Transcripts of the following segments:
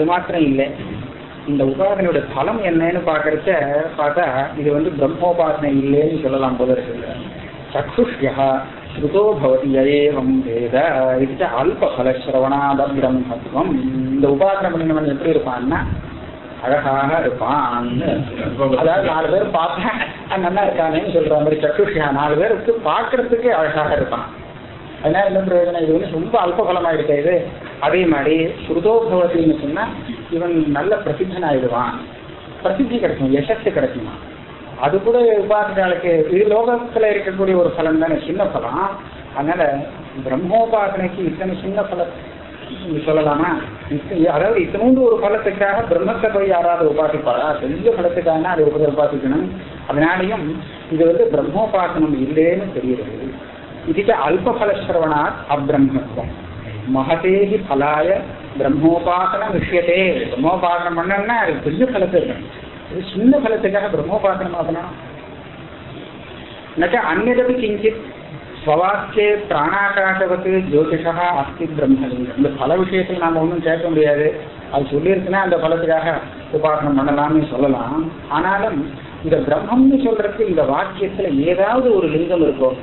அது மாத்திரம் இல்லை. இந்த உபாசனையோட பலம் என்னன்னு பாக்குறச்ச பார்த்தா இது வந்து பிரம்மோபாசனை இல்லைன்னு சொல்லலாம் போல இருக்கு. சக்ஷுஷ்யா ஸ்ருதோ பவதி ஏவம் வேத. இது அல்ப பலஸ்ரவணாத பிரம்மத்துவம் இந்த உபாசனை பண்ணினவன் எப்படி இருப்பான்னா அழகாக இருப்பான் அதாவது நாலு பேர் பார்த்தா "அஹ், நல்லா இருக்கானேன்னு சொல்ற மாதிரி சக்ஷுஷ்யா நாலு பேருக்கு பார்க்கறதுக்கு அழகாக இருப்பான். அதனால என்ன பிரயோஜனம்? இது வந்து ரொம்ப அல்ப இருக்க இது? அதே மாதிரி ஸ்ருதோ பவதின்னு சொன்னா இவன் நல்ல பிரசித்தனாயிடுவான். பிரசித்தி கிடைக்கும் யசஸ் கிடைக்குமா? அது கூட உபாசனைகளுக்கு இது லோகத்துல இருக்கக்கூடிய ஒரு பலன் தானே சின்ன பலம். அதனால பிரம்மோபாசனைக்கு இத்தனை சின்ன பலம். சொல்லலாமா? அதாவது இத்தனோண்டு ஒரு பலத்துக்காக பிரம்மத்தை போய் யாராவது உபாசிப்பாரா? பெரிய பலத்துக்காக அதை உப- உபாசிக்கணும். அதனாலையும் இது வந்து பிரம்மோபாசனம் இல்லைன்னு தெரியுது. இதுக்கு அல்பபலஸ்ரவணா அப்ரம்மத்துவம் மகதேகி பலாய பிரம்மோபாசனம் விஷயத்தே பிரம்மோபாசனம் பண்ணோம்னா அது பெரிய பலத்தை இருக்கணும். இது சின்ன பலத்துக்காக பிரம்மோபாசனம் ஆகணும். நச்ச அந்நதபி கிஞ்சித் ஸ்வவாக்கியே பிராணாகாசவத்து ஜோதிஷா அஸ்தி பிரம்மலிங்கம் இந்த பல விஷயத்தில் நாம் ஒன்றும் கேட்க முடியாது. அது சொல்லியிருக்குன்னா அந்த பலத்துக்காக உபாசனம் பண்ணலாம்னு சொல்லலாம். ஆனாலும் இந்த பிரம்மம்னு சொல்றதுக்கு இந்த வாக்கியத்துல ஏதாவது ஒரு லிங்கம் இருக்கும்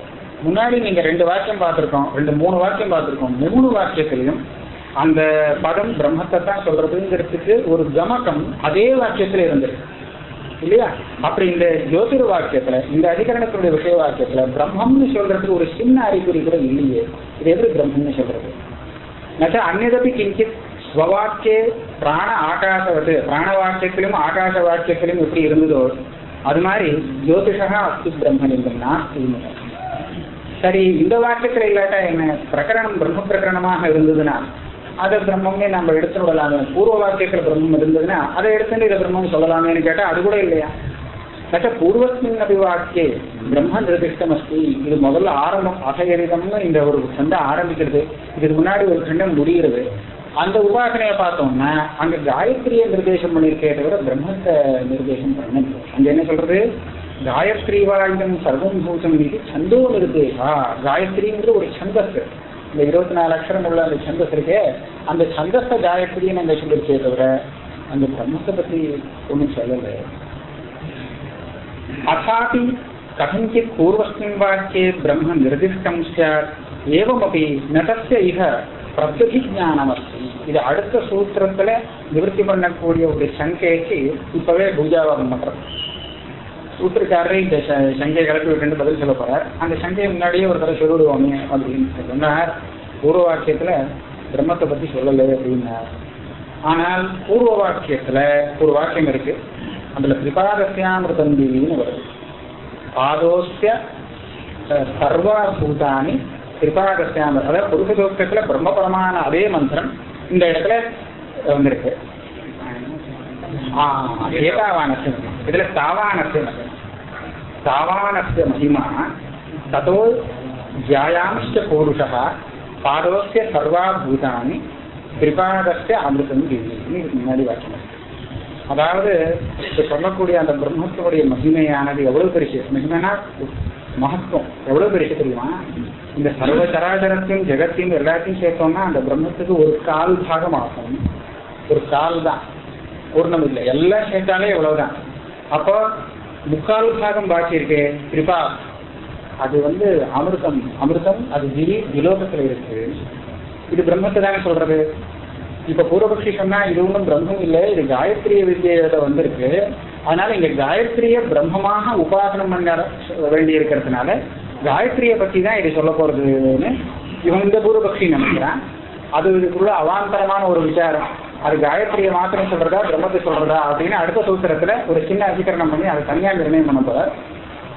முன்னாடி நீங்க ரெண்டு வாக்கியம் பார்த்துருக்கோம் ரெண்டு மூணு வாக்கியம் பார்த்துருக்கோம். மூணு வாக்கியத்திலையும் அந்த பதம் பிரம்மத்தை தான் சொல்றதுங்கிறதுக்கு ஒரு கமக்கம் அதே வாக்கியத்துல இருந்திருக்கு. இல்லையா? அப்படி இந்த ஜோதிர் வாக்கியத்துல இந்த அதிகரணத்துடைய விஷய வாக்கியத்துல பிரம்மம்னு சொல்றதுக்கு ஒரு சின்ன அறிகுறி கூட இல்லையே. இது எப்படி பிரம்மம்னு சொல்றது? நச்ச அந்நதபி கிஞ்சித் ஸ்வவாக்கியே பிராண ஆகாசவத்து பிராண வாக்கியத்திலும் ஆகாச வாக்கியத்திலும் எப்படி இருந்ததோ அது மாதிரி ஜோதிஷா அஸ்தி பிரம்மலிங்கம் நாஸ்தி சரி இந்த வாக்கியத்துல இல்லாட்டா என்ன? பிரகரணம் பிரம்ம பிரகரணமாக இருந்ததுன்னா அதை பிரம்மமே நம்ம எடுத்து விடலாமே பூர்வ வாக்கியத்துல பிரம்மம் இருந்ததுன்னா அதை எடுத்துட்டு இதை பிரம்மம் சொல்லலாமேன்னு கேட்டா அது கூட இல்லையா? நச்ச பூர்வத்தின் அபி வாக்கியே பிரம்ம நிர்திஷ்டம் அஸ்தி இது முதல்ல ஆரம்பம் அசகரிதம்னு இந்த ஒரு சண்டை ஆரம்பிக்கிறது. இதுக்கு முன்னாடி ஒரு சண்டை முடிகிறது. அந்த உபாசனையை பார்த்தோம்னா அங்க காயத்ரியை நிர்தேசம் பண்ணியிருக்கே தவிர பிரம்மத்தை நிர்தேசம் பண்ணல. அங்க என்ன சொல்றது? காயத்ரீவாயுதம் சர்வம் பூதம் இது சந்தோ நிருபேகா காயத்ரின்ற ஒரு சந்தஸ் இந்த இருபத்தி நாலு அக்ஷரம் உள்ள அந்த சந்தஸ் இருக்கே அந்த சந்தஸ காயத்ரி நாங்க சொல்லிருக்கே தவிர அந்த பிரம்மத்தை பத்தி ஒன்றும் சொல்லல. அசாபி கதஞ்சித் பூர்வஸ்மின் வாக்கியே பிரம்ம நிர்திஷ்டம் சார் ஏவமபி நதஸ்ய இக பிரத்யபிஜானமஸ்தி இது அடுத்த சூத்திரத்துல நிவர்த்தி பண்ணக்கூடிய ஒரு சங்கைக்கு இப்பவே பூஜாவாதம் பண்றது விட்டுருக்காரு. இந்த ச- சங்கையை கிளப்பி விட்டு பதில் சொல்ல போறார். அந்த சங்கையை முன்னாடியே ஒரு தடவை சொல்லிவிடுவோமே அப்படின்னு சொன்னார். பூர்வ வாக்கியத்துல பிரம்மத்தை பத்தி சொல்லலை அப்படின்னார். ஆனால் பூர்வ வாக்கியத்துல ஒரு வாக்கியம் இருக்கு. அதுல திரிபாதசியாமிருதந்தின்னு வருது. பாதோஸ்ய சர்வாபூதானி சர்வா அதாவது புருஷ சூத்திரத்துல பிரம்மபரமான அதே மந்திரம் இந்த இடத்துல வந்திருக்கு. ஆ, ஏதாவானஸ்ய இதுல தாவானஸ்ய தாவானஸ்ய மகிமா ததோ ஜாயாம்ச்ச பூருஷா பாதோஸ்ய சர்வா பூதானி அமிர்தம் முன்னாடி வாக்கியம். அதாவது சொல்லக்கூடிய அந்த பிரம்மத்தினுடைய மகிமையானது எவ்வளவு பெருசு மகிமைனா மகத்துவம். எவ்வளவு பெருசு தெரியுமா? இந்த சர்வசராச்சரத்தையும் ஜெகத்தையும் எல்லாத்தையும் சேர்த்தோம்னா அந்த பிரம்மத்துக்கு ஒரு கால் பாகம் ஆகும் ஒரு கால் தான் பூர்ணம் இல்லை எல்லாம் சேர்த்தாலே எவ்வளவுதான். அப்போ முக்கால் பாகம் பாக்கி இருக்கு கிருபா அது வந்து அமிர்தம். அமிர்தம் அது விரி விலோகத்துல இருக்கு. இது பிரம்மத்தை தானே சொல்றது? இப்ப பூர்வபக்ஷி சொன்னா இது ஒன்றும் பிரம்மம் இல்லை இது காயத்ரிய வித்தியில வந்திருக்கு. அதனால இங்க காயத்ரிய பிரம்மமாக உபாசனம் பண்ண வேண்டி இருக்கிறதுனால காயத்ரிய பத்தி தான் இது சொல்ல போறதுன்னு இவன் இந்த பூர்வபக்ஷி நினைக்கிறான். அது இதுக்குள்ள அவாந்தரமான ஒரு விசாரம். அது காயத்ரியை மாத்திரம் சொல்றதா பிரம்மத்தை சொல்றதா அப்படின்னு அடுத்த சூத்திரத்துல ஒரு சின்ன அதிகரணம் பண்ணி அதை தனியா நிர்ணயம் பண்ண போற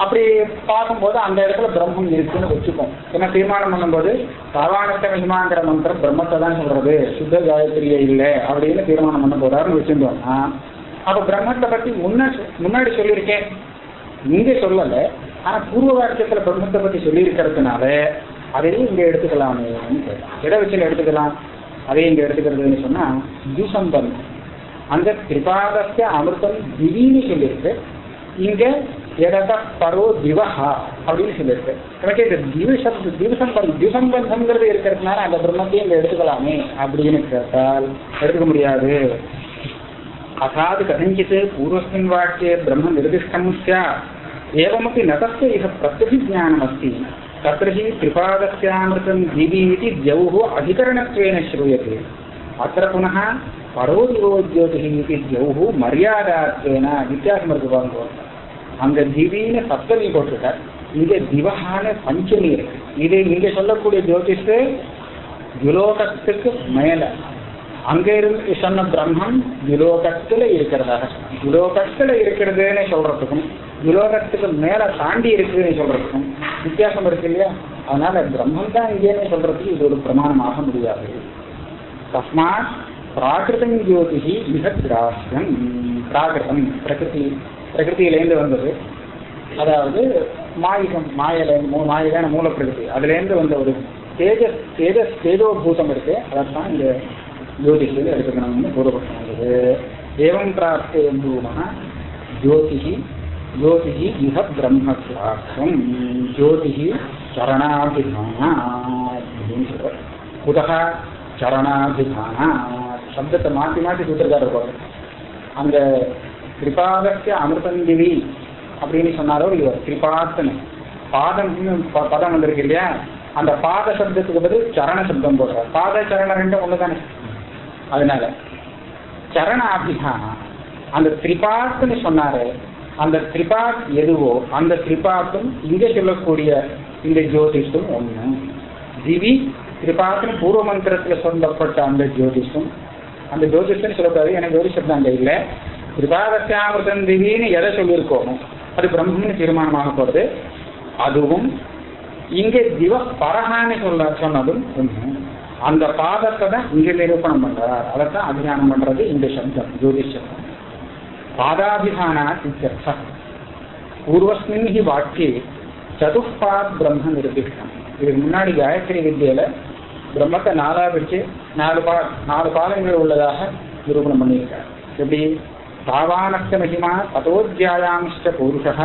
அப்படி பார்க்கும்போது அந்த இடத்துல பிரம்மம் இருக்குன்னு வச்சுப்போம். ஏன்னா தீர்மானம் பண்ணும்போது சாவானத்த மகிமாங்கிற மந்திரம் பிரம்மத்தை தான் சொல்றது. சுத்த காயத்ரியே இல்லை அப்படின்னு தீர்மானம் பண்ண போறாருன்னு வச்சிருந்தோம்னா அப்ப பிரம்மத்தை பத்தி முன்ன முன்னாடி சொல்லியிருக்கேன். இங்க சொல்லல. ஆனா பூர்வ வாக்கியத்துல பிரம்மத்தை பத்தி சொல்லி இருக்கிறதுனால அதையும் இங்க எடுத்துக்கலாமே எதை வச்சு எடுத்துக்கலாம்? அதை இங்க எடுத்துக்கிறதுன்னு சொன்னா தியூசம்பம் அங்க திரிபாதஸ்ய அமிர்தம் திவீனி சொல்லியிருக்கு இங்க எடத பரோ திவஹா அப்படின்னு சொல்லியிருக்கு எனக்கு இந்த திவிசம் திவிசம்பம் திவிசம்பந்தம்ங்கிறது இருக்கிறதுனால அந்த பிரம்மத்தையும் இங்க எடுத்துக்கலாமே அப்படின்னு கேட்டால் எடுத்துக்க முடியாது. அசாது கதஞ்சித் பூர்வஸ்மின் வாக்கிய பிரம்ம நிர்திஷ்டம் சியா ஏவமப்பி நதஸ்ய இது பிரத்யபிஜானமஸ்தி तत्र हि त्रिपादस्यामृतं दिवि इति द्यौः अधिकरणत्वेन श्रूयते अत्र पुनः परो दिवो ज्योतिः इति द्यौः மரியாதாத்வேன வித்தியாசம் இருக்கு பாருங்க அங்க திவின்னு சப்தமி போட்டிருக்கார் இங்க திவஹான பஞ்சமி இருக்கு இது இங்க சொல்லக்கூடிய ஜோதிஷு துலோகத்துக்கு மேல அங்க இருந்து சொன்ன பிரம்மம் துலோகத்துல இருக்கிறதாக துலோகத்துல இருக்கிறதுன்னு சொல்றதுக்கும் துலோகத்துக்கு மேல தாண்டி இருக்குதுன்னு சொல்றதுக்கும் வித்தியாசம் இருக்கு இல்லையா? அதனால பிரம்மம் தான் இங்கேன்னு சொல்றதுக்கு இது ஒரு பிரமாணமாக முடியாது. தஸ்மாத் பிராகிருதம் ஜோதிஷி மிக கிராசியம் பிராகிருதம் பிரகிருதி பிரகிருதியிலேருந்து வந்தது. அதாவது மாயிகம் மாயில மாயிலான மூல பிரகிருதி அதுலேருந்து வந்த ஒரு தேஜஸ் தேஜஸ் தேஜோபூதம் இருக்கு. அதான் இங்கே ஜோதிஷில் எடுத்துக்கணும்னு பூர்வபக்ஷம் ஏவம் பிராப்தே பூமः ஜோதிஷி ஜோதிஷி இஹ பிரம்மஸ்வார்த்தம் ஜோதிஷி சரணாபிதானா அப்படின்னு சொல்ற புதக சரணாபிதானா சப்தத்தை மாற்றி மாற்றி சூத்திரக்காரர் இருப்பாங்க அந்த திரிபாதஸ்ய அமிர்தந்திவி அப்படின்னு சொன்னாரோ இவர் திரிபாத்தன் பாதம் பதம் வந்திருக்கு இல்லையா அந்த பாத சப்தத்துக்கு பதில் சரண சப்தம் போடுறார் பாத சரண ரெண்டும் ஒன்று தானே அதனால சரணாபிதானா அந்த திரிபாத்துன்னு சொன்னாரு. அந்த திரிபாத் எதுவோ அந்த திரிபாத்தும் இங்க சொல்லக்கூடிய இந்த ஜோதிஷும் ஒண்ணு. திவி திரிபாத்துன்னு பூர்வ மந்திரத்துல சொல்லப்பட்ட அந்த ஜோதிஷும் அந்த ஜோதிஷம் சொல்லக்கூடாது எனக்கு ஜோதிஷம் அங்க இல்லை. திரிபாதசியாமிருதம் திவின்னு எதை சொல்லியிருக்கோமோ அது பிரம்மன்னு தீர்மானமாக போறது. அதுவும் இங்கே திவ பரகான்னு சொல்ல சொன்னதும் ஒண்ணு. அந்த பாதத்தை தான் இங்க நிரூபணம் பண்றார். அதைத்தான் அபிதானம் பண்றது இந்த சப்தம் ஜோதிஷம் பாதாபிதானா இத்தியர்த்த பூர்வஸ்மின் ஹி வாக்கியே சதுஷ்பாத் பிரம்ம நிர்திஷ்டம் இதுக்கு முன்னாடி காயத்ரி வித்தியில பிரம்மத்தை நாலா பிரிச்சு நாலு பா நாலு பாதங்கள் உள்ளதாக நிரூபணம் பண்ணியிருக்கார். எப்படி? பாவானஸ்த மகிமா ததோத்தியாயாம்ச்ச புருஷः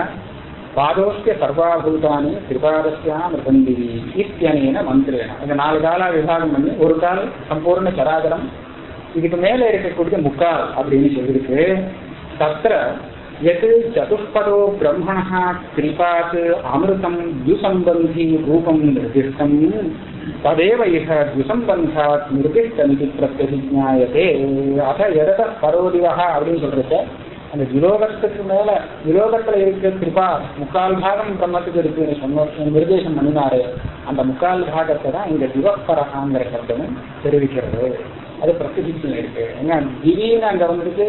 பாதோக்கிய சர்வாபூதானி திரிபாதஸ்யாம் ரிபந்தி இத்தியனேன மந்திரேன. இந்த நாலு காலா விபாகம் பண்ணி ஒரு கால் சம்பூர்ண சராதரம் இதுக்கு மேலே இருக்கக்கூடிய முக்கால் அப்படின்னு சொல்லியிருக்கு தத்திர எது சதுஷ்பதோ பிரம்மணா கிருபாத் அமிர்தம் துசம்பந்தி ரூபம் நிர்திஷ்டம். ததேவ இக துசம்பந்தாத் நிர்திஷ்டம் பிரத்யசிஜாயதே அத எதத பரோதிவகா அப்படின்னு சொல்றத அந்த விரோகத்துக்கு மேல விலோகத்துல இருக்க கிருபா முக்கால் பாகம் பிரம்மத்துக்கு இருக்குன்னு சொன்ன நிர்தேசம் பண்ணினாரு அந்த முக்கால் பாகத்தை தான் இந்த திவப்பரகாங்கிற சப்தமும் தெரிவிக்கிறது. அது பிரசித்தி இருக்கு. ஏன்னா திடீர்னு அங்க வந்துருக்கு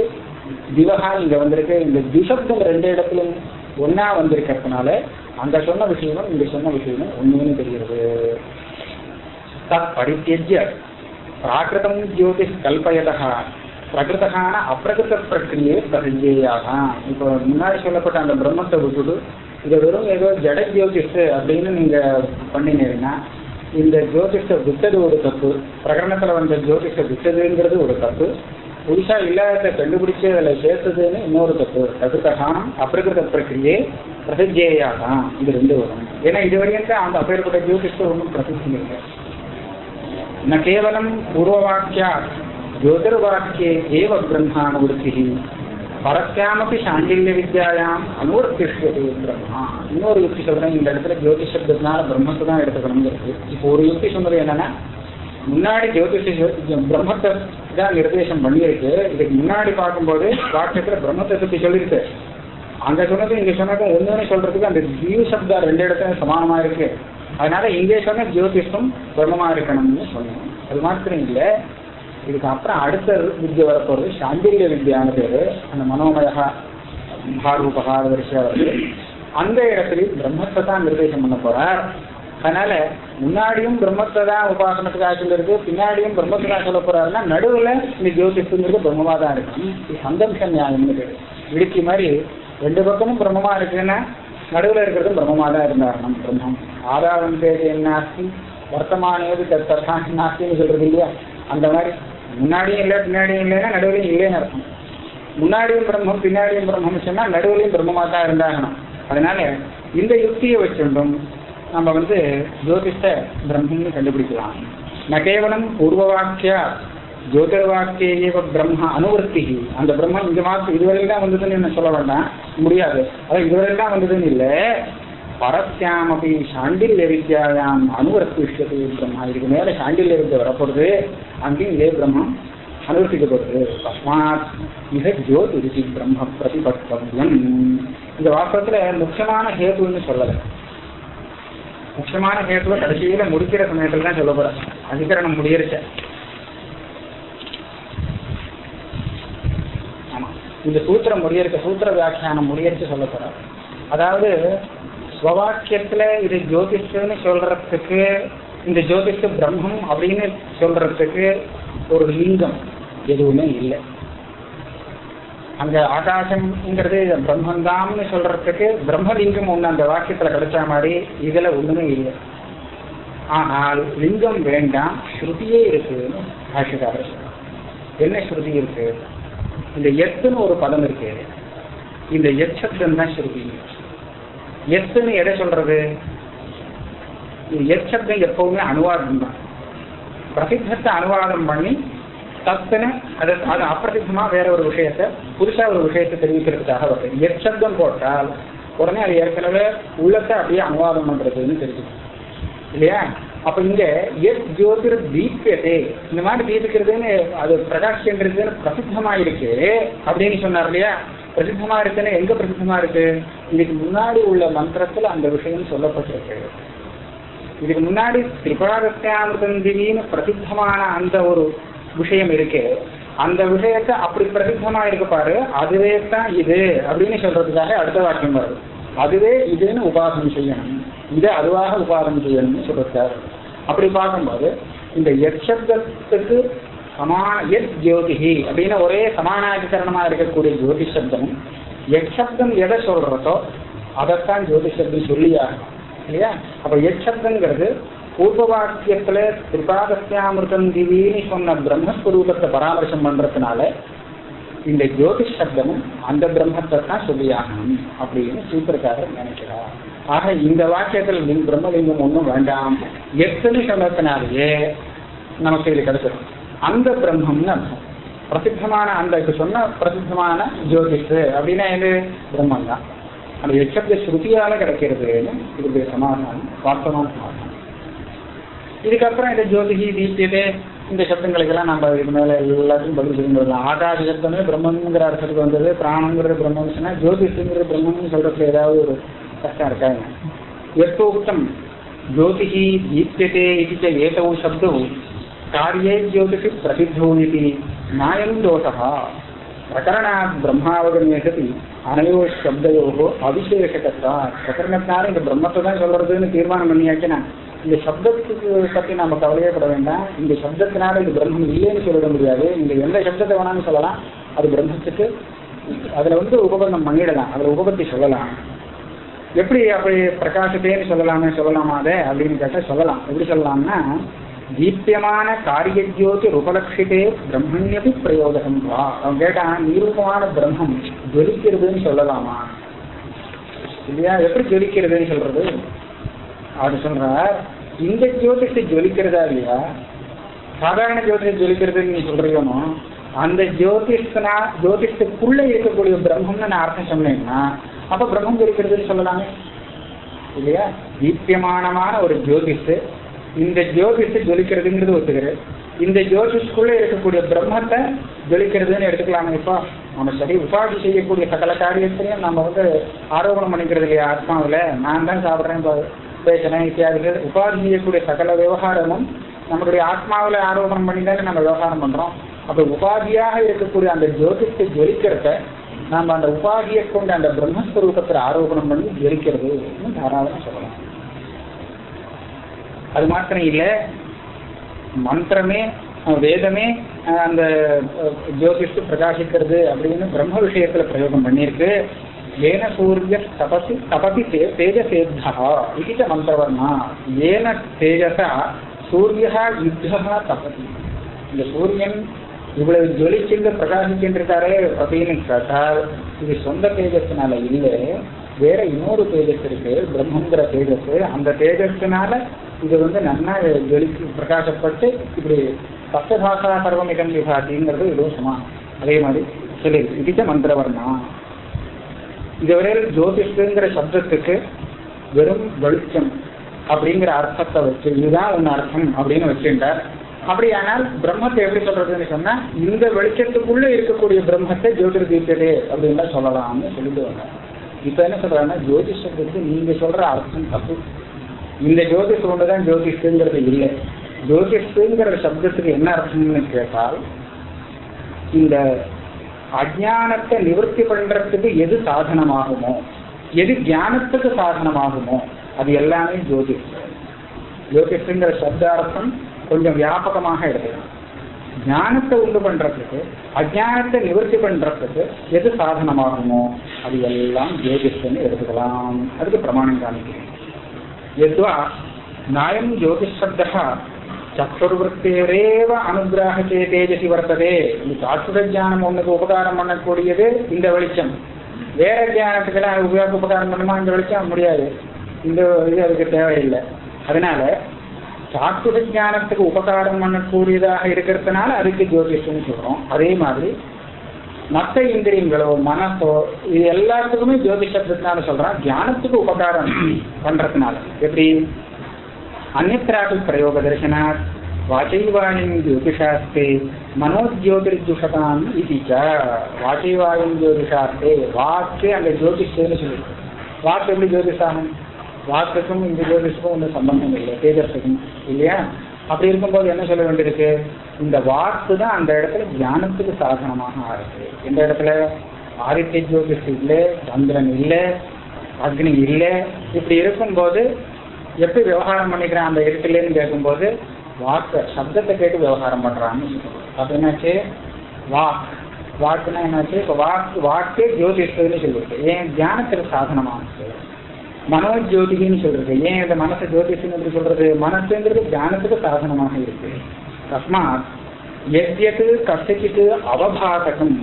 திவகா இங்க வந்திருக்கு இந்த திசப்தம் ரெண்டு இடத்துலயும் ஒன்னா வந்திருக்கிறதுனால அங்க சொன்ன விஷயமும் இங்க சொன்ன விஷயமும் ஒண்ணுன்னு தெரிகிறது. தத் பிராகிருதம் ஜோதிஷ் கல்பயதா பிரகிருதகான அப்பிரகிருத பிரக்கிரியை பிரகிரியாக இப்போ முன்னாடி சொல்லப்பட்ட அந்த பிரம்மத்தை விட்டுட்டு இதை வெறும் ஏதோ ஜட ஜோதிஷ் அப்படின்னு நீங்க பண்ணினீங்கன்னா இந்த ஜோதிஷத்தை விட்டது ஒரு தப்பு பிரகடனத்தில் வந்த ஜோதிஷத்தை விட்டதுங்கிறது ஒரு தப்பு புதுசா இல்லாத கண்டுபிடிச்சு அதில் சேர்த்ததுன்னு இன்னொரு தப்பு. கதுக்ககானம் அப்பிரகிருத பிரக்கிரியை பிரசித்தியாக இது ரெண்டு வரும். ஏன்னா இது வரைக்கும் அந்த அப்பேற்பட்ட ஜோதிஷத்தை ஒன்றும் பிரசித்தி இல்லை ந கேவலம் பூர்வவாக்கியா ज्योतिर्वाक्ये एव ब्रह्मानुवृत्तिः பரஸ்யாமப்பி சாண்டில்ய வித்யாயாம் அனுவர்த்திஷ்யது பிரம்மா இன்னொரு யுக்தி சொல்றேன் இந்த இடத்துல ஜோதிஷ் சப்தத்தினால பிரம்மத்தை தான் எடுத்துக்கணுங்கிறது இப்போ ஒரு யுக்தி சொன்னது என்னன்னா முன்னாடி ஜோதிஷ பிரம்மத்தை தான் நிர்தேசம் பண்ணியிருக்கு இதுக்கு முன்னாடி பார்க்கும்போது வாக்கியத்துல பிரம்மத்தை பத்தி சொல்லியிருக்கு அங்க சொன்னது இங்க சொன்னதும் ஒண்ணுன்னு சொல்றதுக்கு அந்த ஜீவ சப்தா ரெண்டு இடத்துல சமானமா இருக்கு அதனால இங்கே சொன்ன ஜோதிஷம் பிரம்மமா இருக்கணும்னு சொன்னோம் அது மாத்திரம் இல்லை இதுக்கு அப்புறம் அடுத்த வித்யை வரப்போறது சாந்திரிய வித்யான பேரு. அந்த மனோமயா பாரூபகா வரிசையா வருது அந்த இடத்துலையும் பிரம்மத்தை தான் நிர்தேசம் பண்ண போறார். அதனால முன்னாடியும் பிரம்மத்தை தான் உபாசனத்துக்காக சொல்லிருக்கு பின்னாடியும் பிரம்மத்தை தான் சொல்ல போறாருன்னா நடுவுல இந்த ஜோதிஷங்கிறது பிரம்மமா தான் இருக்கும் இது சந்தம்ச நியாயம்னு பேரு. இடுக்கி மாதிரி ரெண்டு பக்கமும் பிரம்மமா இருக்குன்னா நடுவில் இருக்கிறது பிரம்மமா தான் இருந்தார் நம்ம பிரம்மம். ஆதாரம் பேர் என்ன ஆஸ்தி வர்த்தமானது தத்தா நாஸ்தின்னு சொல்றது இல்லையா? அந்த மாதிரி முன்னாடியும் இல்லை பின்னாடியும் இல்லைன்னா நடுவுலையும் இல்லைன்னு அர்த்தம். முன்னாடியும் பிரம்மம் பின்னாடியும் பிரம்மம்னு சொன்னால் நடுவுலையும் பிரம்மமாக தான் இருந்தாகணும். அதனால இந்த யுக்தியை வச்சுட்டும் நம்ம வந்து ஜோதிஷ பிரம்மன்னு கண்டுபிடிக்கலாம். ந கேவலம் பூர்வ பூர்வவாக்கிய ஜோதிர்வாக்கிய பிரம்ம அனுவர்த்தி. அந்த பிரம்மம் இந்த மாதம் இதுவரையில் தான் வந்ததுன்னு என்ன சொல்ல வேண்டாம்? முடியாது. அதான் இதுவரையில் தான் வந்ததுன்னு இல்லை. பரஸ்யாமபி சாண்டில்ய வித்யாயாம் அனுவர்த்திஷ்யது பிரம்மா. இதுக்கு மேல சாண்டில்ய வித்யா வரப்படுது அங்கேயும் இதே பிரம்மம் அனுவர்த்திக்கப்படுது தஸ்மாத் மிக ஜோதிருதி பிரம்ம பிரதிபத்தவியம். இந்த வாசத்துல முக்கியமான ஹேதுன்னு சொல்லலை. முக்கியமான ஹேத்துவ கடைசியில முடிக்கிற சமயத்துல தான் சொல்ல போறேன். அதிகரணம் முடியிருச்ச ஆமா. இந்த சூத்திரம் முடியிருக்க சூத்திர வியாக்கியானம் முடியிருச்சு சொல்ல போறேன். அதாவது ஸ்வவாக்கியத்துல இது ஜோதிஷன்னு சொல்றதுக்கு இந்த ஜோதிஷ பிரம்மம் அப்படின்னு சொல்றதுக்கு ஒரு லிங்கம் எதுவுமே இல்லை. அங்க ஆகாசம்ங்கிறது பிரம்மந்தாம்னு சொல்றதுக்கு பிரம்மலிங்கம் ஒண்ணு அந்த வாக்கியத்துல கிடைச்ச மாதிரி இதுல ஒண்ணுமே இல்லை. ஆனால் லிங்கம் வேண்டாம் ஸ்ருதியே இருக்குன்னு பாஷிக்காரர் என்ன ஸ்ருதி இருக்கு? இந்த எத்துன்னு ஒரு பதம் இருக்கு. இந்த எச்சப்தம் தான் ஸ்ருதி. எஸ்ன்னு எதை சொல்றது? இந்த எச்சப்தம் எப்பவுமே அனுவாதம் தான். பிரசித்தத்தை அனுவாதம் பண்ணி தத்துன்னு அது அது அப்பிரசித்தமா வேற ஒரு விஷயத்த புதுசா ஒரு விஷயத்தை தெரிவிக்கிறதுக்காக வருது எச்சப்தம் போட்டால் உடனே அது ஏற்கனவே உள்ளத்தை அப்படியே அனுவாதம் பண்றதுன்னு தெரிஞ்சுக்கணும். இல்லையா? அப்ப இங்க எஸ் ஜோதிர் தீபியதே இந்த மாதிரி தீபிக்கிறதுன்னு அது பிரகாஷன்றதுன்னு பிரசித்தமா இருக்கு அப்படின்னு சொன்னார் இல்லையா? பிரசித்தமா இருக்குன்னு எங்க பிரசித்தமா இருக்கு? இதுக்கு முன்னாடி உள்ள மந்திரத்துல அந்த விஷயம் சொல்லப்பட்டிருக்கு. இதுக்கு முன்னாடி திரிபாதத்தியாமிருதந்திரின்னு பிரசித்தமான அந்த ஒரு விஷயம் இருக்கு. அந்த விஷயத்தை அப்படி பிரசித்தமா இருக்கு பாரு அதுவே தான் இது அப்படின்னு சொல்றதுக்காக அடுத்த வாக்கியம் வருது. அதுவே இதுன்னு உபாசனம் செய்யணும். இதை அதுவாக உபாசனம் செய்யணும்னு சொல்றாரு அப்படி பார்க்கும்போது இந்த எச்சப்தத்துக்கு சமான எத் ஜோதிஹி அப்படின்னு ஒரே சமானாதிகரணமாக இருக்கக்கூடிய ஜோதி சப்தமும் எச்சப்தம் எதை சொல்றதோ அதைத்தான் ஜோதி சப்தம் சொல்லியாகணும் இல்லையா? அப்போ எச்சப்தங்கிறது பூர்வ வாக்கியத்துல திரிபாதஸ்யாமிருதம் திவின்னு சொன்ன பிரம்மஸ்வரூபத்தை பராமரிசம் பண்றதுனால இந்த ஜோதிஷ் சப்தமும் அந்த பிரம்மத்தை தான் சொல்லியாகணும் அப்படின்னு சூத்திரக்காரர் நினைக்கிறார். ஆக இந்த வாக்கியத்தில் லிங் பிரம்மலிங்கம் ஒன்றும் வேண்டாம். எத்தனை சொன்னதுனாலேயே நமக்கு இது கிடைச்சிடும் அந்த பிரம்மம்னு அர்த்தம். பிரசித்தமான அந்த சொன்ன பிரசித்தமான ஜோதிஷ் அப்படின்னா இது பிரம்மம் தான் அந்த எச்சப்த ஸ்ருதியால கிடைக்கிறதுன்னு இதுடைய சமாதானம் வாஸ்தவமான சமாதானம். இதுக்கப்புறம் இந்த ஜோதிகி தீபியதே இந்த சப்தங்களுக்கெல்லாம் நம்ம இதுக்கு மேல எல்லாத்தையும் பதில் சொல்ல முடியல ஆகாச சப்தமே பிரம்மங்கிற அர்த்தத்துக்கு வந்தது பிராணங்கிறது பிரம்மம் சொன்னால் ஜோதிஷங்கிறது பிரம்மம்னு சொல்றதுல ஏதாவது ஒரு கஷ்டம் இருக்காங்க எத்தோக்தம் ஜோதிகி தீப்யதே இது ச ஏதௌ சப்தௌ காரியே ஜோதிஷி பிரசித்தோ இது நாயம் தோஷா பிரகரணாத் பிரம்மாவகமே சதி அனைவோ சப்தையோ அவிசேஷகத்தா பிரகரணத்தினால இந்த பிரம்மத்தை தான் சொல்றதுன்னு தீர்மானம் பண்ணியாச்சுன்னா இந்த சப்தத்துக்கு பத்தி நாம கவலையே பட வேண்டாம் இந்த சப்தத்தினால இது பிரம்மம் இல்லைன்னு சொல்லிட முடியாது நீங்க எந்த சப்தத்தை வேணாலும் சொல்லலாம் அது பிரம்மத்துக்கு அதுல வந்து உபபந்தம் பண்ணிடலாம் அதுல உபபத்தி சொல்லலாம் எப்படி அப்படி பிரகாசத்தேன்னு சொல்லலாமே சொல்லலாமா அதை? அப்படின்னு கேட்டால் சொல்லலாம். எப்படி சொல்லலாம்னா தீப்பியமான காரிய ஜோதி பிரம்மண்யபி பிரயோகம் வா. அவன் கேட்டான் நிரூபமான பிரம்மம் ஜொலிக்கிறதுன்னு சொல்லலாமா? இல்லையா? எப்படி ஜொலிக்கிறதுன்னு சொல்றது? அவர் சொல்றார் இந்த ஜோதிஷ ஜொலிக்கிறதா இல்லையா? சாதாரண ஜோதிஷ ஜொலிக்கிறதுன்னு நீ சொல்றீங்கன்னு அந்த ஜோதிஷனா ஜோதிஷத்துக்குள்ள இருக்கக்கூடிய பிரம்மம்னு நான் அர்த்தம் சொன்னேன்னா அப்ப பிரம்மம் ஜொலிக்கிறதுன்னு சொல்லலாமே. இல்லையா? தீப்யமானமான ஒரு ஜோதிஷ். இந்த ஜோதிஷு ஜொலிக்கிறதுங்கிறது ஒத்துக்கிறேன் இந்த ஜோதிஷ்குள்ள இருக்கக்கூடிய பிரம்மத்தை ஜொலிக்கிறதுன்னு எடுத்துக்கலாமே. இப்போ நம்ம சரி உபாதி செய்யக்கூடிய சகல காரியத்திலையும் நம்ம வந்து ஆரோபணம் பண்ணிக்கிறது இல்லையா? ஆத்மாவில் நான் தான் சாப்பிட்றேன் பேசுறேன் இத்தியாதிகள். உபாதி செய்யக்கூடிய சகல விவகாரமும் நம்மளுடைய ஆத்மாவில் ஆரோபணம் பண்ணி தானே நம்ம விவகாரம் பண்றோம். அப்ப உபாதியாக இருக்கக்கூடிய அந்த ஜோதிஷத்தை ஜொலிக்கிறத நாம் அந்த உபாதியை கொண்டு அந்த பிரம்மஸ்வரூபத்தில் ஆரோபணம் பண்ணி ஜொலிக்கிறது தாராளமாக சொல்லலாம். அது மாத்திரம் இல்லை மந்திரமே வேதமே அந்த அஹ், பிரகாசிக்கிறது அப்படின்னு பிரம்ம விஷயத்துல பிரயோகம் பண்ணியிருக்கு. ஏன சூரிய தபசி தபதி தே- தேஜசேத்தா இது மந்திரவர்மா. ஏன தேஜசா சூரிய யுத்தா தபதி. இந்த சூரியன் இவ்வளவு ஜொலிக்கின்ற பிரகாசிக்கின்றாரே அப்படின்னு கேட்டால் இது சொந்த தேஜஸ்னால இல்லை வேற இன்னொரு தேஜஸ் இருக்கு பிரம்மங்கிற தேஜஸ் அந்த தேஜஸ்னால இது வந்து நன்னா ஜொலிச்சு பிரகாசப்பட்டு இப்படி சப்தபாசா சர்வமிகம் விபாதிங்கிறது இதுவும் அதே மாதிரி சொல்லி இதுச்ச மந்திரவர்ணா இதுவரையில் ஜோதிஷுங்கிற சப்தத்துக்கு வெறும் வெளிச்சம் அப்படிங்கிற அர்த்தத்தை வச்சு இதுதான் ஒன்று அர்த்தம் அப்படின்னு வச்சுட்டார் அப்படியானால் பிரம்மத்தை எப்படி சொல்றதுன்னு சொன்னா இந்த வெளிச்சத்துக்குள்ள இருக்கக்கூடிய பிரம்மத்தை ஜோதிர் தீர்த்ததே அப்படின்னு சொல்லலாம்னு சொல்லிட்டு வந்தார் இப்ப என்ன சொல்றாங்கன்னா ஜோதிஷத்துக்கு நீங்க சொல்ற அர்த்தம் தப்பு. இந்த ஜோதிஷ் ஒண்ணுதான் ஜோதிஷுங்கிறது இல்லை. ஜோதிஷுங்கிற சப்தத்துக்கு என்ன அர்த்தம்னு கேட்டால் இந்த அஜானத்தை நிவர்த்தி பண்றதுக்கு எது சாதனமாகுமோ எது ஞானத்துக்கு சாதனமாகுமோ அது எல்லாமே ஜோதிஷ் ஜோதிஷுங்கிற சப்தார்த்தம் கொஞ்சம் வியாபகமாக எடுக்கலாம் ஞானத்தை உண்டு பண்றதுக்கு அஜானத்தை நிவர்த்தி பண்றதுக்கு எது சாதனமாகுமோ அது எல்லாம் ஜோதிஷன்னு எடுத்துக்கலாம். அதுக்கு பிரமாணம் காமிக்கிறேன். எத்வா? நாயம் ஜோதிஷப்தா சத்துர்வத்தேரேவ சத்துர்வருத்தேரேவ அனுகிராகத்தே தேஜசி வர்த்ததே. இந்த சாஸ்திர ஜானம் ஒண்ணுக்கு உபகாரம் பண்ணக்கூடியது இந்த வெளிச்சம். வேற ஜானத்துக்கெல்லாம் உபயோக உபகாரம் பண்ணுமா? இந்த வெளிச்சம் முடியாது. இந்த இது அதுக்கு தேவையில்லை. அதனால சாஸ்திர ஜானத்துக்கு உபகாரம் பண்ணக்கூடியதாக இருக்கிறதுனால அதுக்கு ஜோதிஷம்னு சொல்றோம். அதே மாதிரி மற்ற இந்திரியங்களோ மனசோ இது எல்லாத்துக்குமே ஜோதிஷத்தினால சொல்றான் தியானத்துக்கு உபகாரம் பண்றதுனால. எப்படி? அந்நியத்திராபி பிரயோக தரிசனா வாச்சைவாயும் ஜோதிஷாஸ்தே மனோஜோதிர்ஜுஷதாம் இது வாச்சைவாயும் ஜோதிஷாஸ்தே வாக்கு அந்த ஜோதிஷன்னு சொல்லி வாக்கு எப்படி ஜோதிஷாகும்? வாக்குக்கும் இந்த ஜோதிஷுக்கும் ஒன்றும் சம்பந்தம் இல்லை. தேஜஸுக்கும் இல்லையா? அப்படி இருக்கும்போது என்ன சொல்ல வேண்டியிருக்கு? இந்த வாக்கு தான் அந்த இடத்துல தியானத்துக்கு சாதனமாக ஆகுது. எந்த இடத்துல? ஆதித்ய ஜோதிஷ் இல்லை சந்திரன் இல்லை அக்னி இல்லை. இப்படி இருக்கும்போது எப்படி விவகாரம் பண்ணிக்கிறான்? அந்த இடத்துலன்னு கேட்கும்போது வாக்கு சப்தத்தை கேட்டு விவகாரம் பண்ணுறான்னு சொல்லுவோம் என்னாச்சு? வாக். வாக்குன்னா என்னாச்சு? இப்போ வாக்கு வாக்கே ஜோதிஷன்னு சொல்லியிருக்கு ஏன்? தியானத்துக்கு சாதனமானது. மனோஜோதிகின்னு சொல்றது. ஏன் இந்த மனசை ஜோதிஷன்னு எப்படி சொல்றது? மனசுங்கிறது தியானத்துக்கு சாதனமாக இருக்கு. தஸ்மாத் எத்யத்து கசச்சித்து அவபாதகம்.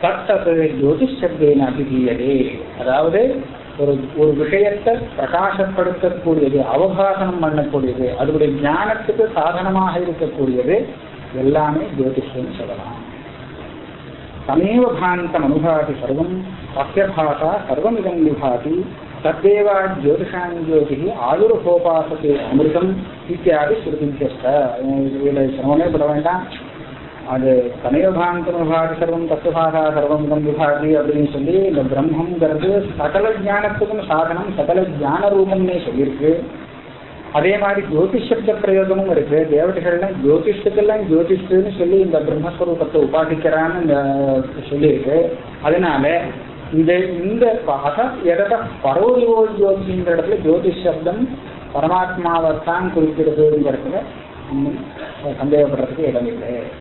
தத்தது ஜோதிஷ் சப்தேன அபிதீயதே. அதாவது ஒரு ஒரு விஷயத்தை பிரகாசப்படுத்தக்கூடியது அவபாசனம் பண்ணக்கூடியது அதனுடைய ஞானத்துக்கு சாதனமாக இருக்கக்கூடியது எல்லாமே ஜோதிஷம்னு சொல்லலாம். தமேவ பாந்தம் அனுபாதி சர்வம் சத்யபாஷா பாசா சர்வமிதம் விபாதி தத்தேவா ஜோதிஷான் ஜோதி ஆயுர்ஹோபாசத்தை அமிர்தம் இத்தியாதி ஸ்ருதிஞ்சஸ்த இதில் சிரமமே பட வேண்டாம் அது தமேவபாந்தம் விபாதி சர்வம் தத்துவாசா சர்வம் தம் விபாதி அப்படின்னு சொல்லி இந்த பிரம்மங்கிறது சகல ஜானத்துக்கும் சாதனம் சகல ஜான ரூபம்னே சொல்லியிருக்கு அதே மாதிரி ஜோதிஷ் சப்த பிரயோகமும் இருக்கு. தேவதைகள்லாம் ஜோதிஷத்துக்கெல்லாம் ஜோதிஷன்னு சொல்லி இந்த பிரம்மஸ்வரூபத்தை உபாதிக்கிறான்னு சொல்லியிருக்கு. அதனால இந்த இந்த அத எதத பரோதிவோ ஜோதிங்கிற இடத்துல ஜோதிஷ் சப்தம் பரமாத்மாவைத்தான் குறிப்பிடுதுங்கிறதுல இன்னும் சந்தேகப்படுறதுக்கு இடமில்லை.